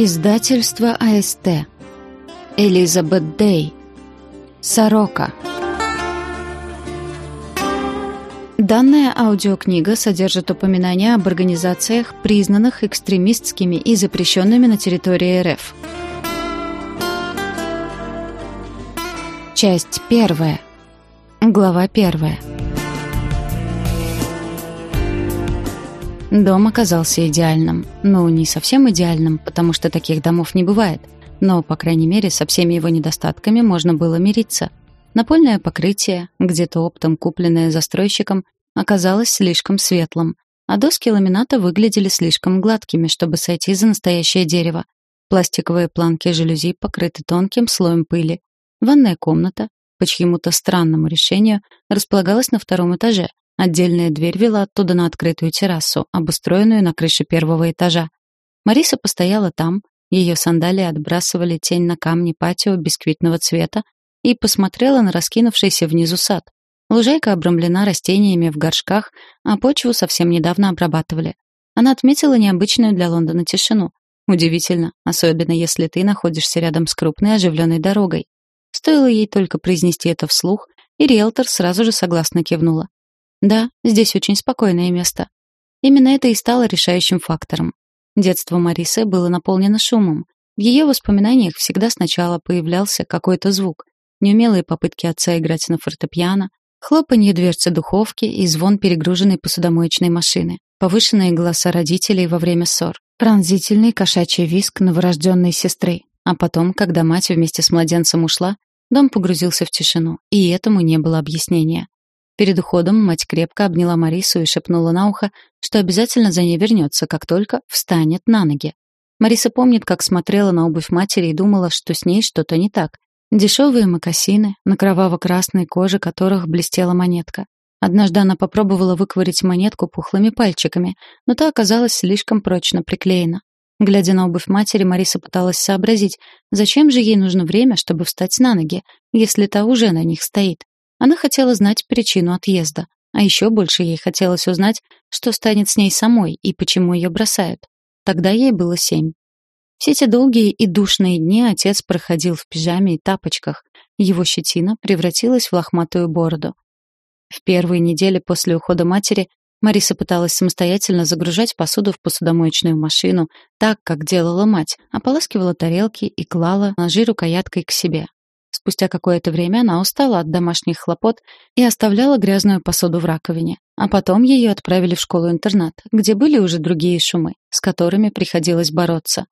Издательство АСТ. Элизабет Дей. Сорока. Данная аудиокнига содержит упоминания об организациях, признанных экстремистскими и запрещенными на территории РФ. Часть первая. Глава первая. Дом оказался идеальным. Ну, не совсем идеальным, потому что таких домов не бывает. Но, по крайней мере, со всеми его недостатками можно было мириться. Напольное покрытие, где-то оптом купленное застройщиком, оказалось слишком светлым, а доски ламината выглядели слишком гладкими, чтобы сойти за настоящее дерево. Пластиковые планки жалюзи покрыты тонким слоем пыли. Ванная комната, по чьему-то странному решению, располагалась на втором этаже, Отдельная дверь вела оттуда на открытую террасу, обустроенную на крыше первого этажа. Мариса постояла там, ее сандалии отбрасывали тень на камни патио бисквитного цвета и посмотрела на раскинувшийся внизу сад. Лужайка обрамлена растениями в горшках, а почву совсем недавно обрабатывали. Она отметила необычную для Лондона тишину. Удивительно, особенно если ты находишься рядом с крупной оживленной дорогой. Стоило ей только произнести это вслух, и риэлтор сразу же согласно кивнула. Да, здесь очень спокойное место. Именно это и стало решающим фактором. Детство Марисы было наполнено шумом. В ее воспоминаниях всегда сначала появлялся какой-то звук. Неумелые попытки отца играть на фортепиано, хлопанье дверцы духовки и звон перегруженной посудомоечной машины, повышенные голоса родителей во время ссор, пронзительный кошачий визг новорожденной сестры. А потом, когда мать вместе с младенцем ушла, дом погрузился в тишину, и этому не было объяснения. Перед уходом мать крепко обняла Марису и шепнула на ухо, что обязательно за ней вернется, как только встанет на ноги. Мариса помнит, как смотрела на обувь матери и думала, что с ней что-то не так. Дешевые мокасины, на кроваво-красной коже которых блестела монетка. Однажды она попробовала выковырить монетку пухлыми пальчиками, но та оказалась слишком прочно приклеена. Глядя на обувь матери, Мариса пыталась сообразить, зачем же ей нужно время, чтобы встать на ноги, если та уже на них стоит. Она хотела знать причину отъезда, а еще больше ей хотелось узнать, что станет с ней самой и почему ее бросают. Тогда ей было семь. Все эти долгие и душные дни отец проходил в пижаме и тапочках. Его щетина превратилась в лохматую бороду. В первые недели после ухода матери Мариса пыталась самостоятельно загружать посуду в посудомоечную машину, так, как делала мать, ополаскивала тарелки и клала ножи рукояткой к себе. Спустя какое-то время она устала от домашних хлопот и оставляла грязную посуду в раковине. А потом ее отправили в школу-интернат, где были уже другие шумы, с которыми приходилось бороться.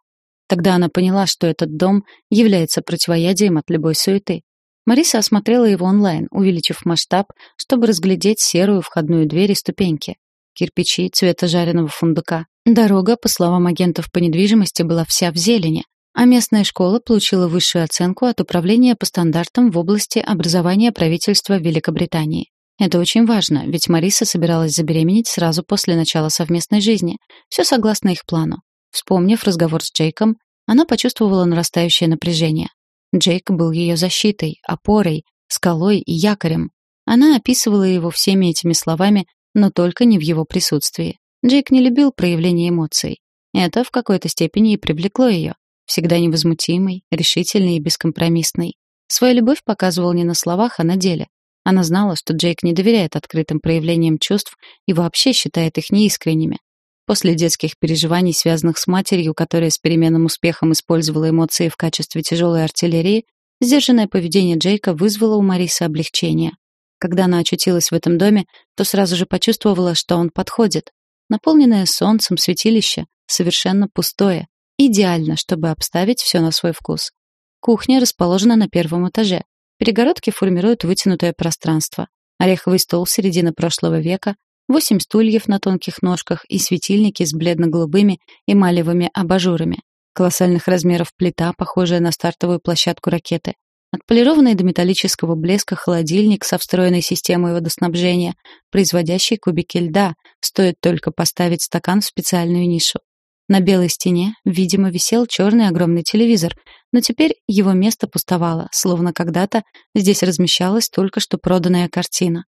Тогда она поняла, что этот дом является противоядием от любой суеты. Мариса осмотрела его онлайн, увеличив масштаб, чтобы разглядеть серую входную дверь и ступеньки. Кирпичи цвета жареного фундука. Дорога, по словам агентов по недвижимости, была вся в зелени, а местная школа получила высшую оценку от Управления по стандартам в области образования правительства Великобритании. Это очень важно, ведь Мариса собиралась забеременеть сразу после начала совместной жизни. Все согласно их плану. Вспомнив разговор с Джейком, она почувствовала нарастающее напряжение. Джейк был ее защитой, опорой, скалой и якорем. Она описывала его всеми этими словами, но только не в его присутствии. Джейк не любил проявления эмоций. Это в какой-то степени и привлекло ее всегда невозмутимый, решительный и бескомпромиссный. Свою любовь показывал не на словах, а на деле. Она знала, что Джейк не доверяет открытым проявлениям чувств и вообще считает их неискренними. После детских переживаний, связанных с матерью, которая с переменным успехом использовала эмоции в качестве тяжелой артиллерии, сдержанное поведение Джейка вызвало у Марисы облегчение. Когда она очутилась в этом доме, то сразу же почувствовала, что он подходит. Наполненное солнцем святилище, совершенно пустое, Идеально, чтобы обставить все на свой вкус. Кухня расположена на первом этаже. Перегородки формируют вытянутое пространство. Ореховый стол середины прошлого века, восемь стульев на тонких ножках и светильники с бледно-голубыми эмалевыми абажурами. Колоссальных размеров плита, похожая на стартовую площадку ракеты. Отполированный до металлического блеска холодильник со встроенной системой водоснабжения, производящий кубики льда, стоит только поставить стакан в специальную нишу. На белой стене, видимо, висел черный огромный телевизор, но теперь его место пустовало, словно когда-то здесь размещалась только что проданная картина.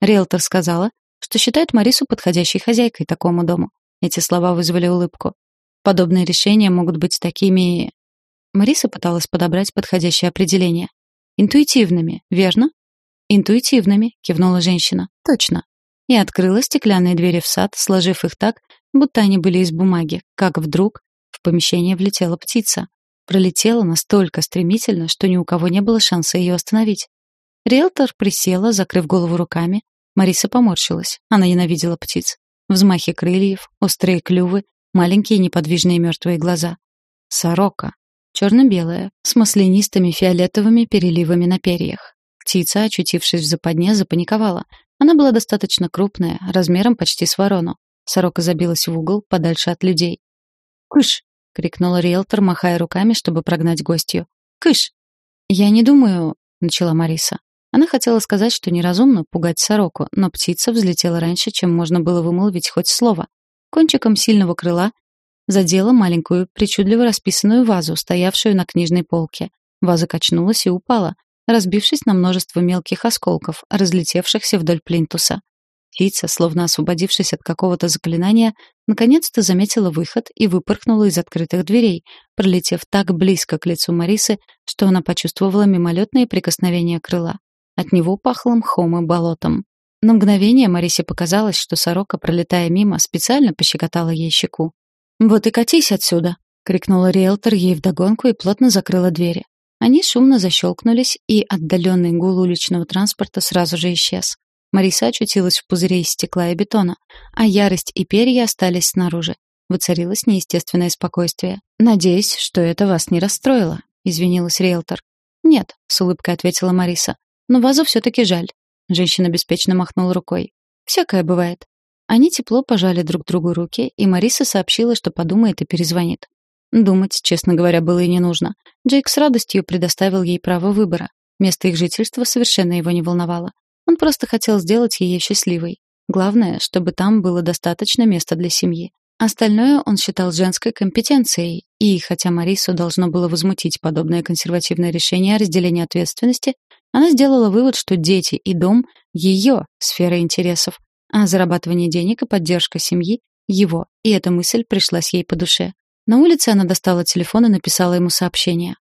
Риэлтор сказала, что считает Марису подходящей хозяйкой такому дому. Эти слова вызвали улыбку. Подобные решения могут быть такими... Мариса пыталась подобрать подходящее определение. Интуитивными, верно? Интуитивными, кивнула женщина. Точно. И открыла стеклянные двери в сад, сложив их так, будто они были из бумаги, как вдруг в помещение влетела птица. Пролетела настолько стремительно, что ни у кого не было шанса ее остановить. Риэлтор присела, закрыв голову руками. Мариса поморщилась. Она ненавидела птиц. Взмахи крыльев, острые клювы, маленькие неподвижные мертвые глаза. Сорока. Черно-белая, с маслянистыми фиолетовыми переливами на перьях. Птица, очутившись в западне, запаниковала. Она была достаточно крупная, размером почти с ворону. Сорока забилась в угол, подальше от людей. «Кыш!» — крикнула риэлтор, махая руками, чтобы прогнать гостью. «Кыш!» «Я не думаю...» — начала Мариса. Она хотела сказать, что неразумно пугать сороку, но птица взлетела раньше, чем можно было вымолвить хоть слово. Кончиком сильного крыла задела маленькую, причудливо расписанную вазу, стоявшую на книжной полке. Ваза качнулась и упала, разбившись на множество мелких осколков, разлетевшихся вдоль плинтуса. Птица, словно освободившись от какого-то заклинания, наконец-то заметила выход и выпорхнула из открытых дверей, пролетев так близко к лицу Марисы, что она почувствовала мимолетное прикосновение крыла. От него пахло мхом и болотом. На мгновение Марисе показалось, что сорока, пролетая мимо, специально пощекотала ей щеку. «Вот и катись отсюда!» — крикнула риэлтор ей вдогонку и плотно закрыла двери. Они шумно защелкнулись, и отдаленный гул уличного транспорта сразу же исчез. Мариса очутилась в пузыре из стекла и бетона, а ярость и перья остались снаружи. Воцарилось неестественное спокойствие. «Надеюсь, что это вас не расстроило», — извинилась риэлтор. «Нет», — с улыбкой ответила Мариса. Но вазу все-таки жаль. Женщина беспечно махнула рукой. Всякое бывает. Они тепло пожали друг другу руки, и Мариса сообщила, что подумает и перезвонит. Думать, честно говоря, было и не нужно. Джейк с радостью предоставил ей право выбора. Место их жительства совершенно его не волновало. Он просто хотел сделать ее счастливой. Главное, чтобы там было достаточно места для семьи. Остальное он считал женской компетенцией, и хотя Марису должно было возмутить подобное консервативное решение о разделении ответственности, она сделала вывод, что дети и дом — ее сфера интересов, а зарабатывание денег и поддержка семьи — его, и эта мысль пришлась ей по душе. На улице она достала телефон и написала ему сообщение.